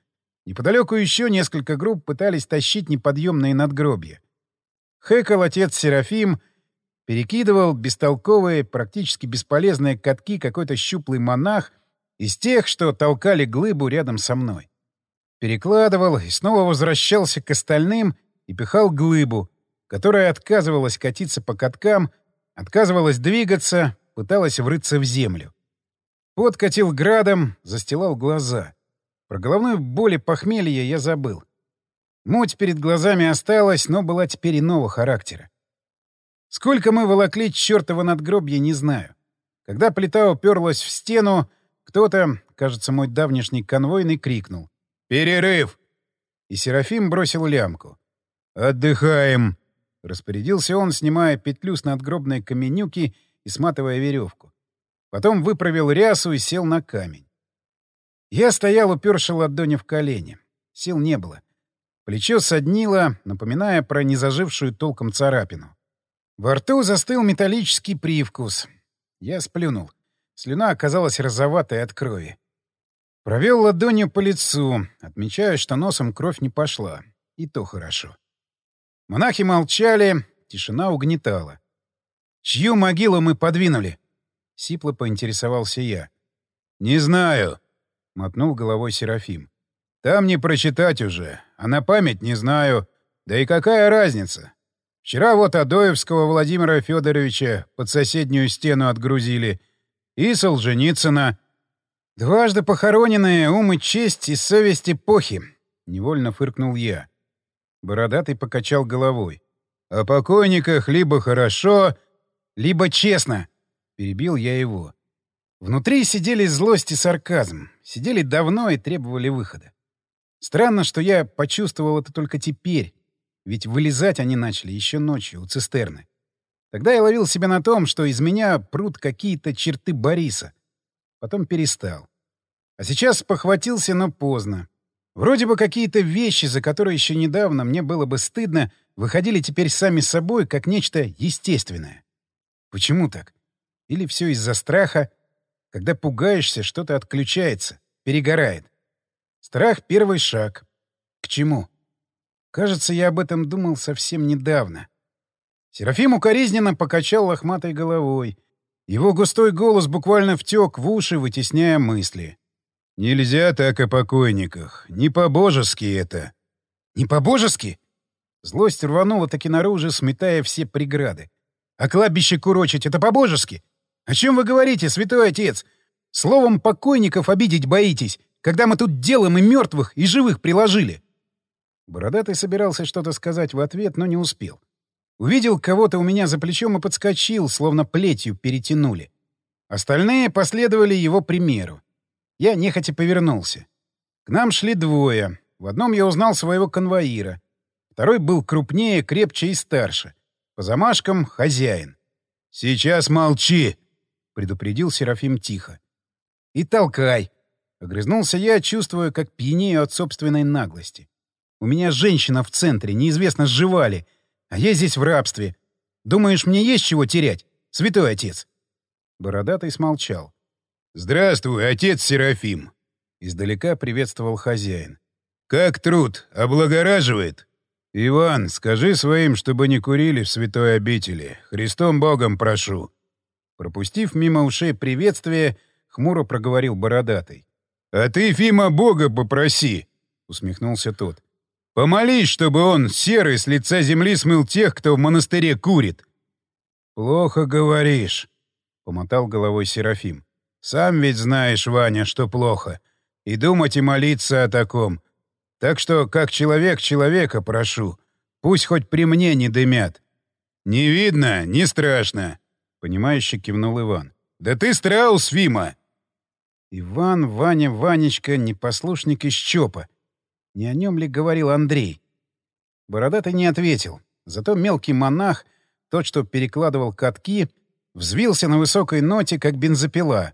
Неподалеку еще несколько групп пытались тащить неподъемные надгробья. Хэкал отец Серафим перекидывал бестолковые, практически бесполезные катки какой-то щуплый монах из тех, что толкали глыбу рядом со мной. Перекладывал и снова возвращался к остальным и пихал глыбу, которая отказывалась катиться по каткам, отказывалась двигаться, пыталась врыться в землю. Пот катил градом, застилал глаза — про головную боль и похмелье я забыл. Муть перед глазами осталась, но была теперь иного характера. Сколько мы волокли чертова надгробье, не знаю. Когда плита уперлась в стену, кто-то, кажется, мой давнишний конвойный, крикнул. «Перерыв!» И Серафим бросил лямку. «Отдыхаем!» — распорядился он, снимая петлю с надгробной каменюки и сматывая веревку. Потом выправил рясу и сел на камень. Я стоял, уперши ладони в колени. Сил не было. Плечо соднило, напоминая про незажившую толком царапину. Во рту застыл металлический привкус. Я сплюнул. Слюна оказалась розоватой от крови. Провел ладонью по лицу, отмечая, что носом кровь не пошла. И то хорошо. Монахи молчали, тишина угнетала. «Чью могилу мы подвинули?» — сипло поинтересовался я. «Не знаю», — мотнул головой Серафим. «Там не прочитать уже, а на память не знаю. Да и какая разница? Вчера вот Адоевского Владимира Федоровича под соседнюю стену отгрузили. И Солженицына. «Дважды похороненные ум и честь и совесть эпохи», — невольно фыркнул я. Бородатый покачал головой. «О покойниках либо хорошо, либо честно», — перебил я его. Внутри сидели злость и сарказм, сидели давно и требовали выхода. Странно, что я почувствовал это только теперь, ведь вылезать они начали еще ночью у цистерны. Тогда я ловил себя на том, что из меня прут какие-то черты Бориса. Потом перестал. А сейчас похватился, но поздно. Вроде бы какие-то вещи, за которые еще недавно мне было бы стыдно, выходили теперь сами собой как нечто естественное. Почему так? Или все из-за страха? Когда пугаешься, что-то отключается, перегорает. Страх — первый шаг. К чему? Кажется, я об этом думал совсем недавно. Серафим укоризненно покачал лохматой головой. Его густой голос буквально втек в уши, вытесняя мысли. «Нельзя так о покойниках. Не по-божески это». «Не по-божески?» Злость рванула таки наружу, сметая все преграды. «А кладбище курочить — это по-божески? О чем вы говорите, святой отец? Словом покойников обидеть боитесь, когда мы тут делаем и мертвых, и живых приложили». Бородатый собирался что-то сказать в ответ, но не успел. Увидел кого-то у меня за плечом и подскочил, словно плетью перетянули. Остальные последовали его примеру. Я нехотя повернулся. К нам шли двое. В одном я узнал своего конвоира. Второй был крупнее, крепче и старше. По замашкам — хозяин. «Сейчас молчи!» — предупредил Серафим тихо. «И толкай!» — огрызнулся я, чувствуя, как пьянею от собственной наглости. «У меня женщина в центре, неизвестно, сживали, а я здесь в рабстве. Думаешь, мне есть чего терять, святой отец?» Бородатый смолчал. «Здравствуй, отец Серафим!» — издалека приветствовал хозяин. «Как труд? Облагораживает?» «Иван, скажи своим, чтобы не курили в святой обители. Христом Богом прошу». Пропустив мимо ушей приветствие, хмуро проговорил бородатый. «А ты, Фима, Бога попроси!» — усмехнулся тот. «Помолись, чтобы он серый с лица земли смыл тех, кто в монастыре курит». «Плохо говоришь», — помотал головой Серафим. Сам ведь знаешь, Ваня, что плохо. И думать и молиться о таком. Так что, как человек человека, прошу. Пусть хоть при мне не дымят. — Не видно, не страшно, — понимающе кивнул Иван. — Да ты страус, Фима! Иван, Ваня, Ванечка, непослушник из ЧОПа. Не о нем ли говорил Андрей? Бородатый не ответил. Зато мелкий монах, тот, что перекладывал катки, взвился на высокой ноте, как бензопила.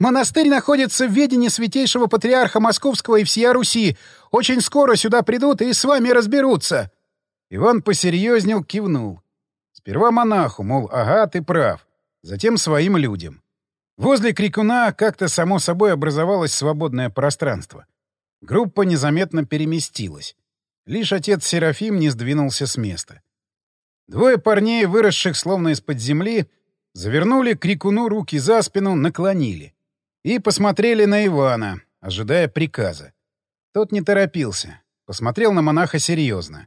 Монастырь находится в ведении святейшего патриарха Московского и всея Руси. Очень скоро сюда придут и с вами разберутся. Иван посерьезнел, кивнул. Сперва монаху, мол, ага, ты прав. Затем своим людям. Возле крикуна как-то само собой образовалось свободное пространство. Группа незаметно переместилась. Лишь отец Серафим не сдвинулся с места. Двое парней, выросших словно из-под земли, завернули крикуну руки за спину, наклонили и посмотрели на Ивана, ожидая приказа. Тот не торопился, посмотрел на монаха серьезно.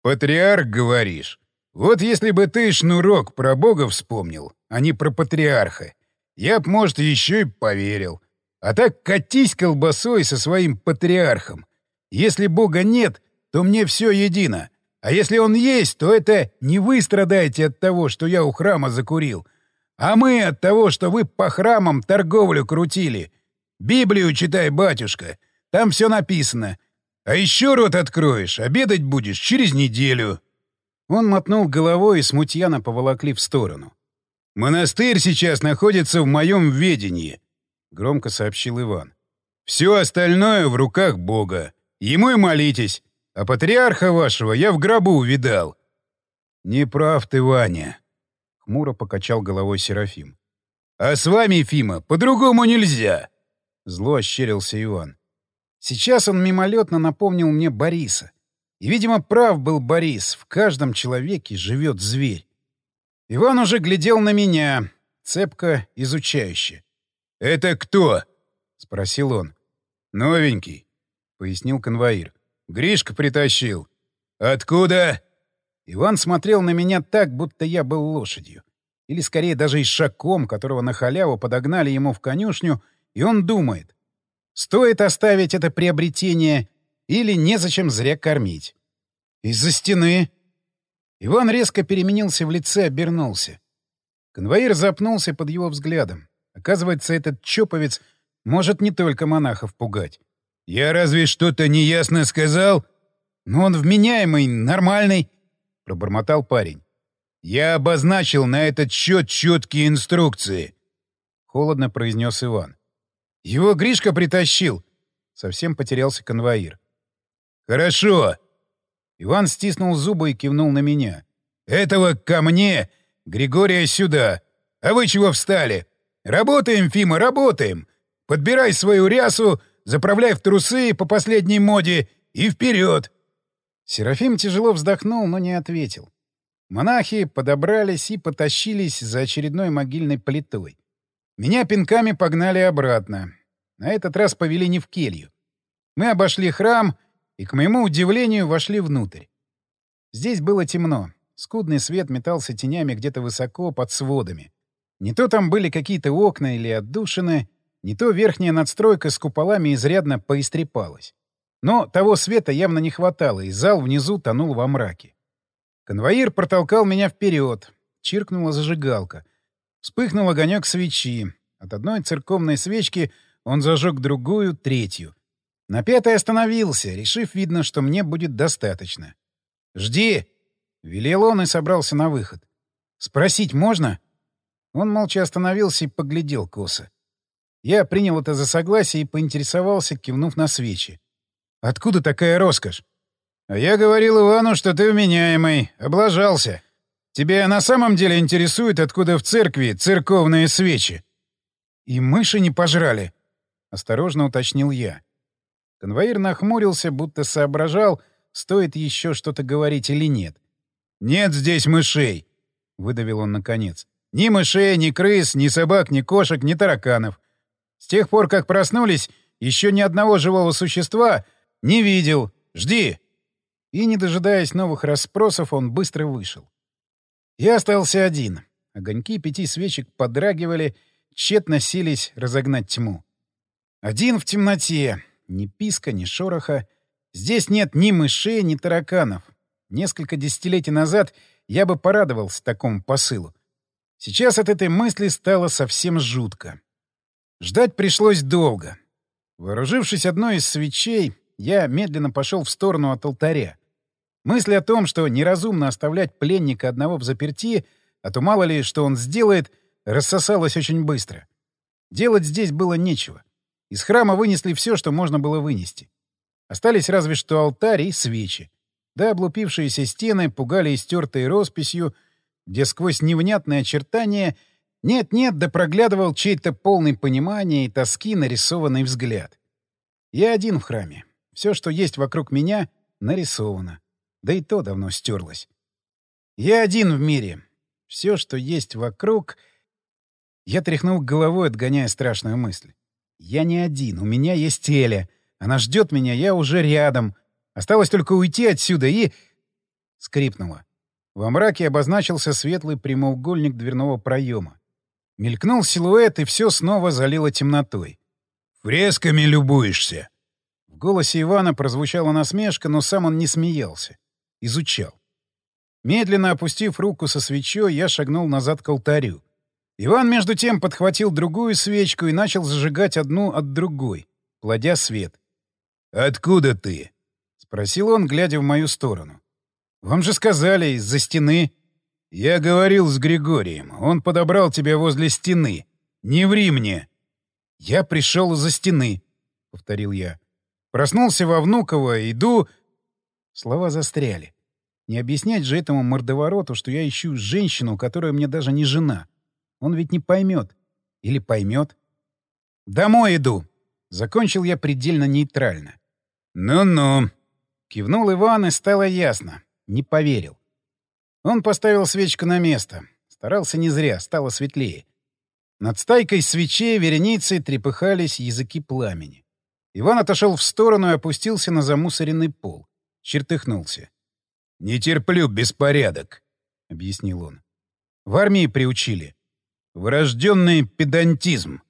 «Патриарх, говоришь? Вот если бы ты, Шнурок, про Бога вспомнил, а не про патриарха, я б, может, еще и поверил. А так катись колбасой со своим патриархом. Если Бога нет, то мне все едино. А если он есть, то это не вы страдаете от того, что я у храма закурил, а мы от того, что вы по храмам торговлю крутили. Библию читай, батюшка. Там все написано. А еще рот откроешь, обедать будешь через неделю. Он мотнул головой и смутьяно поволокли в сторону. «Монастырь сейчас находится в моем ведении», — громко сообщил Иван. «Все остальное в руках Бога. Ему и молитесь. А патриарха вашего я в гробу увидал». «Не прав ты, Ваня», — хмуро покачал головой Серафим. «А с вами, Фима, по-другому нельзя!» Зло ощерился Иван. Сейчас он мимолетно напомнил мне Бориса. И, видимо, прав был Борис. В каждом человеке живет зверь. Иван уже глядел на меня, цепко, изучающе. «Это кто?» — спросил он. «Новенький», — пояснил конвоир. «Гришка притащил». «Откуда?» Иван смотрел на меня так, будто я был лошадью. Или, скорее, даже ишаком, которого на халяву подогнали ему в конюшню и он думает, стоит оставить это приобретение или незачем зря кормить. Из-за стены. Иван резко переменился в лице, обернулся. Конвоир запнулся под его взглядом. Оказывается, этот чоповец может не только монахов пугать. «Я разве что-то неясно сказал?» «Но он вменяемый, нормальный», — пробормотал парень. «Я обозначил на этот счет четкие инструкции», — холодно произнес Иван. «Его Гришка притащил», — совсем потерялся конвоир. «Хорошо». Иван стиснул зубы и кивнул на меня. «Этого ко мне, Григория сюда. А вы чего встали? Работаем, Фима, работаем. Подбирай свою рясу, заправляй в трусы по последней моде и вперед!» Серафим тяжело вздохнул, но не ответил. Монахи подобрались и потащились за очередной могильной плитой. Меня пинками погнали обратно. На этот раз повели не в келью. Мы обошли храм и, к моему удивлению, вошли внутрь. Здесь было темно. Скудный свет метался тенями где-то высоко под сводами. Не то там были какие-то окна или отдушины, не то верхняя надстройка с куполами изрядно поистрепалась. Но того света явно не хватало, и зал внизу тонул во мраке. Конвоир протолкал меня вперед. Чиркнула зажигалка. Вспыхнул огонек свечи. От одной церковной свечки он зажег другую, третью. На пятой остановился, решив, видно, что мне будет достаточно. «Жди!» — велел он и собрался на выход. «Спросить можно?» Он молча остановился и поглядел косо. Я принял это за согласие и поинтересовался, кивнув на свечи. «Откуда такая роскошь?» «А я говорил Ивану, что ты вменяемый. Облажался. Тебя на самом деле интересует, откуда в церкви церковные свечи?» «И мыши не пожрали?» — осторожно уточнил я. Конвоир нахмурился, будто соображал, стоит еще что-то говорить или нет. «Нет здесь мышей!» — выдавил он наконец. Ни мышей, ни крыс, ни собак, ни кошек, ни тараканов. С тех пор, как проснулись, еще ни одного живого существа не видел. Жди!» И, не дожидаясь новых расспросов, он быстро вышел. Я остался один. Огоньки пяти свечек подрагивали, тщетно сились разогнать тьму. Один в темноте. Ни писка, ни шороха. Здесь нет ни мышей, ни тараканов. Несколько десятилетий назад я бы порадовался такому посылу. Сейчас от этой мысли стало совсем жутко. Ждать пришлось долго. Вооружившись одной из свечей, я медленно пошел в сторону от алтаря. Мысль о том, что неразумно оставлять пленника одного в заперти, а то мало ли, что он сделает, рассосалась очень быстро. Делать здесь было нечего. Из храма вынесли все, что можно было вынести. Остались разве что алтарь и свечи. Да облупившиеся стены пугали истертой росписью — где сквозь невнятные очертания нет-нет, да проглядывал чей-то полный понимания и тоски нарисованный взгляд. Я один в храме. Все, что есть вокруг меня, нарисовано. Да и то давно стерлось. Я один в мире. Все, что есть вокруг... Я тряхнул головой, отгоняя страшную мысль. Я не один, у меня есть Эля. Она ждет меня, я уже рядом. Осталось только уйти отсюда и... Скрипнуло. Во мраке обозначился светлый прямоугольник дверного проема. Мелькнул силуэт, и все снова залило темнотой. «Фресками любуешься!» В голосе Ивана прозвучала насмешка, но сам он не смеялся. Изучал. Медленно опустив руку со свечой, я шагнул назад к алтарю. Иван, между тем, подхватил другую свечку и начал зажигать одну от другой, плодя свет. «Откуда ты?» — спросил он, глядя в мою сторону. Вам же сказали, из-за стены. Я говорил с Григорием. Он подобрал тебя возле стены. Не ври мне. Я пришел из-за стены, — повторил я. Проснулся во Внуково, иду... Слова застряли. Не объяснять же этому мордовороту, что я ищу женщину, которая мне даже не жена. Он ведь не поймет. Или поймет. «Домой иду!» Закончил я предельно нейтрально. «Ну-ну», — кивнул Иван, и стало ясно. Не поверил. Он поставил свечку на место. Старался не зря, стало светлее. Над стайкой свечей вереницей трепыхались языки пламени. Иван отошел в сторону и опустился на замусоренный пол. Чертыхнулся. «Не терплю беспорядок», — объяснил он. «В армии приучили». «Врожденный педантизм».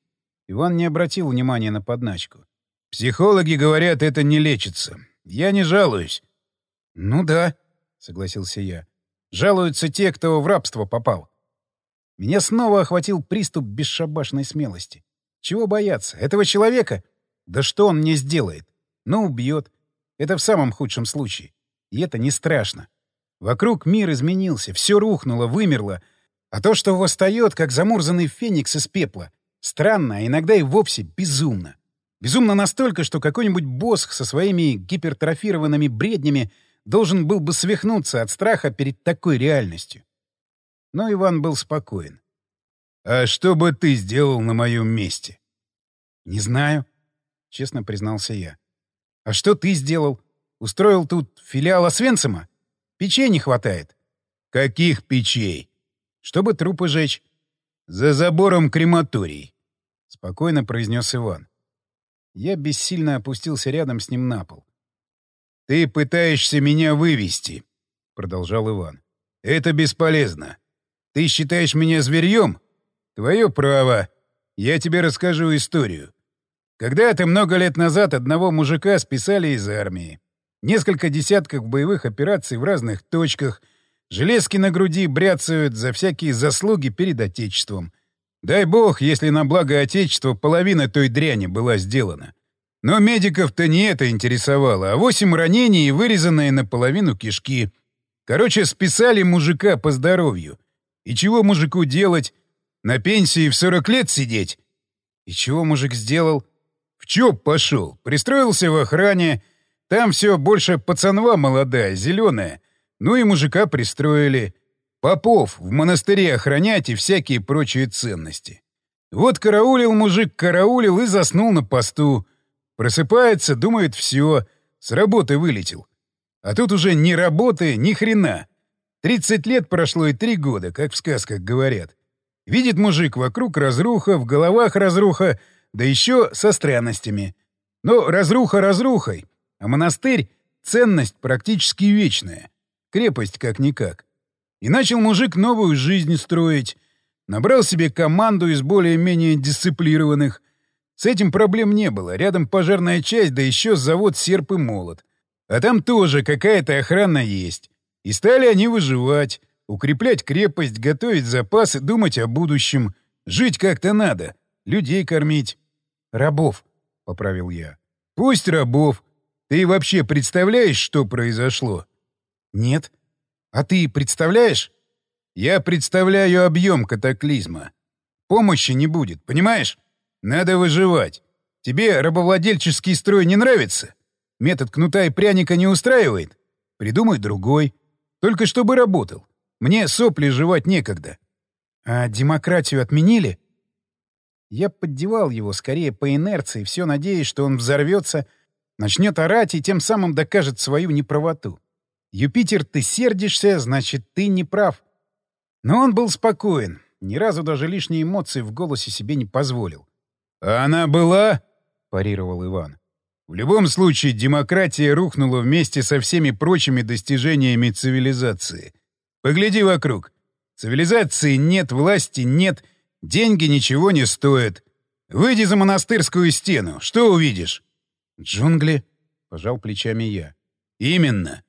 Иван не обратил внимания на подначку. «Психологи говорят, это не лечится. Я не жалуюсь». «Ну да», — согласился я. «Жалуются те, кто в рабство попал». Меня снова охватил приступ бесшабашной смелости. Чего бояться? Этого человека? Да что он мне сделает? Ну, убьет. Это в самом худшем случае. И это не страшно. Вокруг мир изменился, все рухнуло, вымерло. А то, что восстает, как замурзанный феникс из пепла, странно, а иногда и вовсе безумно. Безумно настолько, что какой-нибудь босх со своими гипертрофированными бреднями должен был бы свихнуться от страха перед такой реальностью. Но Иван был спокоен. «А что бы ты сделал на моем месте?» «Не знаю», — честно признался я. «А что ты сделал? Устроил тут филиал Освенцима? Печей не хватает». «Каких печей?» «Чтобы трупы жечь». «За забором крематорий», — спокойно произнес Иван. Я бессильно опустился рядом с ним на пол. «Ты пытаешься меня вывести», — продолжал Иван. «Это бесполезно. Ты считаешь меня зверьем? Твое право. Я тебе расскажу историю. Когда-то много лет назад одного мужика списали из армии. Несколько десятков боевых операций в разных точках. Железки на груди бряцают за всякие заслуги перед Отечеством. Дай бог, если на благо Отечества половина той дряни была сделана. Но медиков-то не это интересовало, а восемь ранений и вырезанные наполовину кишки. Короче, списали мужика по здоровью. И чего мужику делать? На пенсии в 40 лет сидеть? И чего мужик сделал? В ЧОП пошел, пристроился в охране. Там все больше пацанва молодая, зеленая. Ну и мужика пристроили. Попов в монастыре охранять и всякие прочие ценности. Вот караулил мужик, караулил и заснул на посту. Просыпается, думает, все, с работы вылетел. А тут уже ни работы, ни хрена. Тридцать лет прошло и три года, как в сказках говорят. Видит мужик вокруг разруха, в головах разруха, да еще со странностями. Но разруха разрухой, а монастырь — ценность практически вечная. Крепость как-никак. И начал мужик новую жизнь строить. Набрал себе команду из более-менее дисциплированных. С этим проблем не было. Рядом пожарная часть, да еще завод «Серп и молот». А там тоже какая-то охрана есть. И стали они выживать, укреплять крепость, готовить запасы, думать о будущем. Жить как-то надо, людей кормить. «Рабов», — поправил я. «Пусть рабов. Ты вообще представляешь, что произошло?» «Нет. А ты представляешь?» «Я представляю объем катаклизма. Помощи не будет, понимаешь? Надо выживать. Тебе рабовладельческий строй не нравится? Метод кнута и пряника не устраивает? Придумай другой. Только чтобы работал. Мне сопли жевать некогда. А демократию отменили? Я поддевал его скорее по инерции, все надеясь, что он взорвется, начнет орать и тем самым докажет свою неправоту. «Юпитер, ты сердишься, значит, ты не прав». Но он был спокоен, ни разу даже лишние эмоции в голосе себе не позволил. «А она была?» — парировал Иван. В любом случае, демократия рухнула вместе со всеми прочими достижениями цивилизации. Погляди вокруг. Цивилизации нет, власти нет, деньги ничего не стоят. Выйди за монастырскую стену, что увидишь? Джунгли, пожал плечами я. Именно.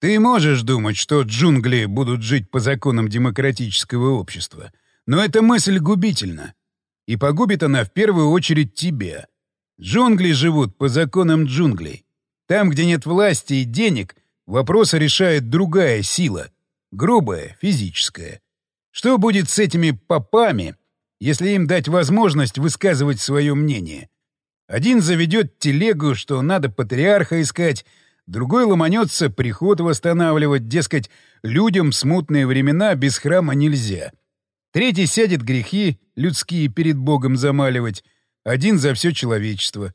Ты можешь думать, что джунгли будут жить по законам демократического общества, но эта мысль губительна. И погубит она в первую очередь тебя. Джунгли живут по законам джунглей. Там, где нет власти и денег, вопросы решает другая сила, грубая, физическая. Что будет с этими попами, если им дать возможность высказывать свое мнение? Один заведет телегу, что надо патриарха искать, другой ломанется приход восстанавливать, дескать, людям смутные времена без храма нельзя. Третий сядет грехи людские перед Богом замаливать — один за все человечество.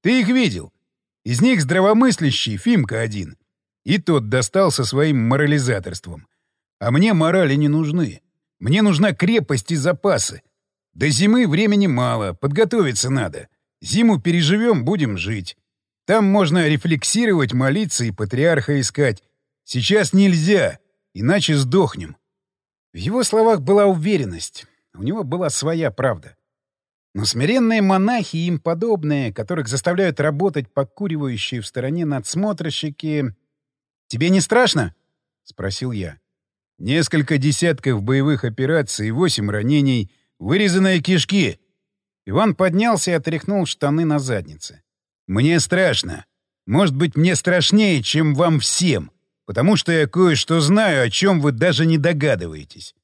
Ты их видел? Из них здравомыслящий Фимка один. И тот достался своим морализаторством. А мне морали не нужны. Мне нужна крепость и запасы. До зимы времени мало, подготовиться надо. Зиму переживем, будем жить. Там можно рефлексировать, молиться и патриарха искать. Сейчас нельзя, иначе сдохнем. В его словах была уверенность. У него была своя правда. Но смиренные монахи и им подобные, которых заставляют работать покуривающие в стороне надсмотрщики... «Тебе не страшно?» — спросил я. «Несколько десятков боевых операций, восемь ранений, вырезанные кишки». Иван поднялся и отряхнул штаны на заднице. «Мне страшно. Может быть, мне страшнее, чем вам всем, потому что я кое-что знаю, о чем вы даже не догадываетесь».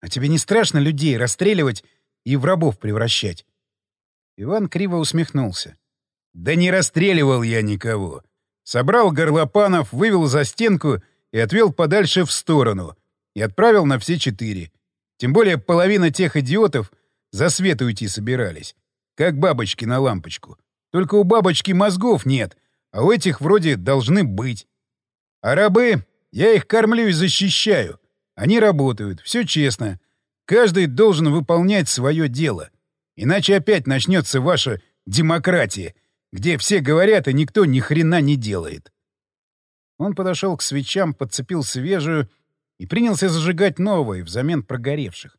«А тебе не страшно людей расстреливать и в рабов превращать. Иван криво усмехнулся. «Да не расстреливал я никого. Собрал горлопанов, вывел за стенку и отвел подальше в сторону. И отправил на все четыре. Тем более половина тех идиотов за свет уйти собирались. Как бабочки на лампочку. Только у бабочки мозгов нет, а у этих вроде должны быть. А рабы, я их кормлю и защищаю. Они работают, все честно. Каждый должен выполнять свое дело. Иначе опять начнется ваша демократия, где все говорят, и никто ни хрена не делает. Он подошел к свечам, подцепил свежую и принялся зажигать новые взамен прогоревших.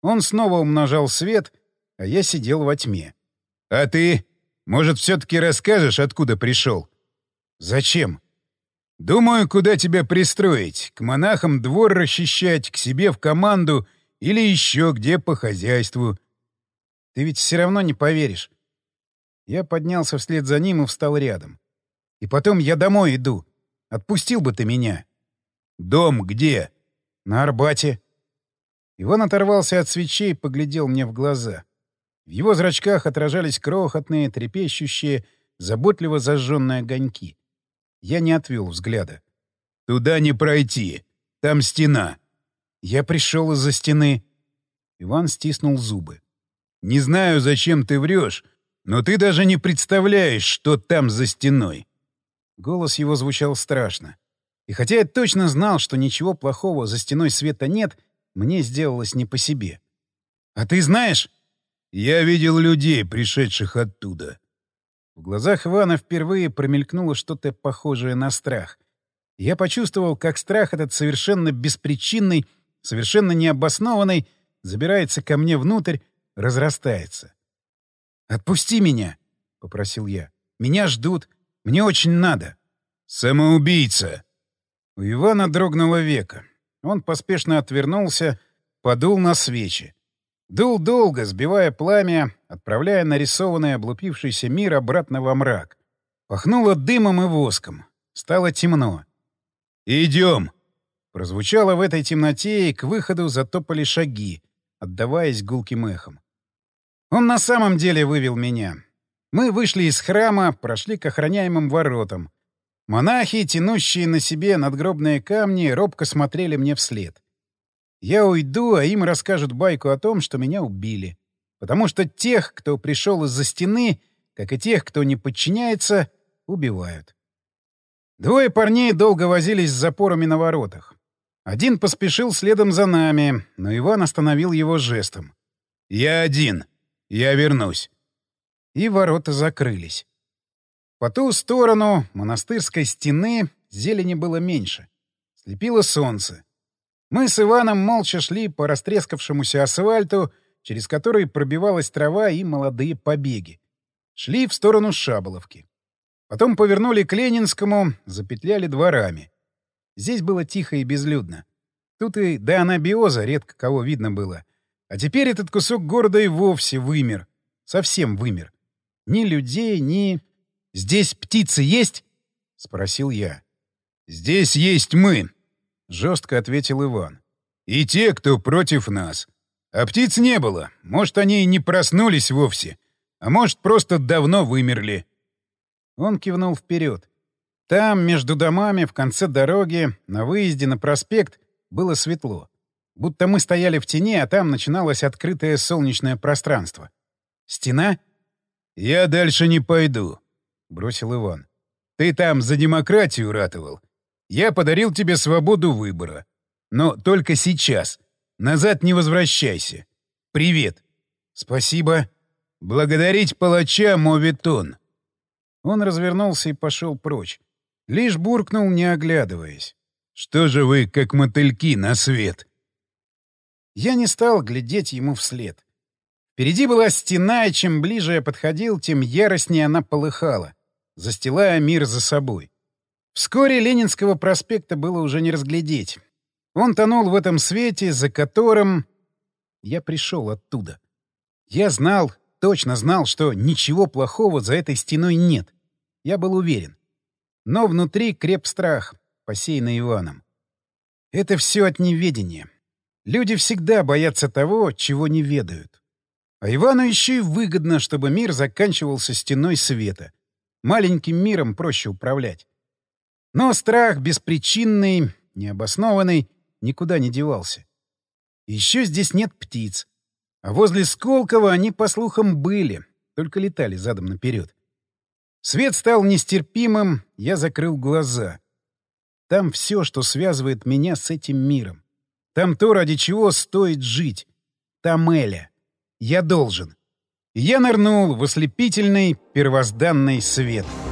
Он снова умножал свет, а я сидел во тьме. — А ты? Может, все-таки расскажешь, откуда пришел? — Зачем? — Думаю, куда тебя пристроить. К монахам двор расчищать, к себе в команду — или еще где по хозяйству. Ты ведь все равно не поверишь. Я поднялся вслед за ним и встал рядом. И потом я домой иду. Отпустил бы ты меня. Дом где? На Арбате. Иван оторвался от свечей и поглядел мне в глаза. В его зрачках отражались крохотные, трепещущие, заботливо зажженные огоньки. Я не отвел взгляда. «Туда не пройти. Там стена. Я пришел из-за стены. Иван стиснул зубы. Не знаю, зачем ты врешь, но ты даже не представляешь, что там за стеной. Голос его звучал страшно. И хотя я точно знал, что ничего плохого за стеной света нет, мне сделалось не по себе. «А ты знаешь?» «Я видел людей, пришедших оттуда». В глазах Ивана впервые промелькнуло что-то похожее на страх. Я почувствовал, как страх этот совершенно беспричинный совершенно необоснованный, забирается ко мне внутрь, разрастается. «Отпусти меня!» — попросил я. «Меня ждут. Мне очень надо». «Самоубийца!» У Ивана дрогнуло веко. Он поспешно отвернулся, подул на свечи. Дул долго, сбивая пламя, отправляя нарисованный облупившийся мир обратно во мрак. Пахнуло дымом и воском. Стало темно. «Идем!» Прозвучало в этой темноте, и к выходу затопали шаги, отдаваясь гулким эхом. Он на самом деле вывел меня. Мы вышли из храма, прошли к охраняемым воротам. Монахи, тянущие на себе надгробные камни, робко смотрели мне вслед. Я уйду, а им расскажут байку о том, что меня убили. Потому что тех, кто пришел из-за стены, как и тех, кто не подчиняется, убивают. Двое парней долго возились с запорами на воротах. Один поспешил следом за нами, но Иван остановил его жестом. «Я один. Я вернусь». И ворота закрылись. По ту сторону монастырской стены зелени было меньше. Слепило солнце. Мы с Иваном молча шли по растрескавшемуся асфальту, через который пробивалась трава и молодые побеги. Шли в сторону Шаболовки. Потом повернули к Ленинскому, запетляли дворами. Здесь было тихо и безлюдно. Тут и до анабиоза редко кого видно было. А теперь этот кусок города и вовсе вымер. Совсем вымер. Ни людей, ни... «Здесь птицы есть?» — спросил я. «Здесь есть мы», — жестко ответил Иван. «И те, кто против нас. А птиц не было. Может, они и не проснулись вовсе. А может, просто давно вымерли». Он кивнул вперед. Там, между домами, в конце дороги, на выезде на проспект, было светло. Будто мы стояли в тени, а там начиналось открытое солнечное пространство. Стена? «Я дальше не пойду», — бросил Иван. «Ты там за демократию ратовал. Я подарил тебе свободу выбора. Но только сейчас. Назад не возвращайся. Привет». «Спасибо». «Благодарить палача моветон». Он развернулся и пошел прочь. Лишь буркнул, не оглядываясь. «Что же вы, как мотыльки, на свет?» Я не стал глядеть ему вслед. Впереди была стена, и чем ближе я подходил, тем яростнее она полыхала, застилая мир за собой. Вскоре Ленинского проспекта было уже не разглядеть. Он тонул в этом свете, за которым... Я пришел оттуда. Я знал, точно знал, что ничего плохого за этой стеной нет. Я был уверен. Но внутри креп страх, посеянный Иваном. Это все от неведения. Люди всегда боятся того, чего не ведают. А Ивану еще и выгодно, чтобы мир заканчивался стеной света. Маленьким миром проще управлять. Но страх беспричинный, необоснованный, никуда не девался. Еще здесь нет птиц. А возле Сколково они, по слухам, были, только летали задом наперед. Свет стал нестерпимым, я закрыл глаза. Там все, что связывает меня с этим миром. Там то, ради чего стоит жить. Там Эля. Я должен. Я нырнул в ослепительный первозданный свет. —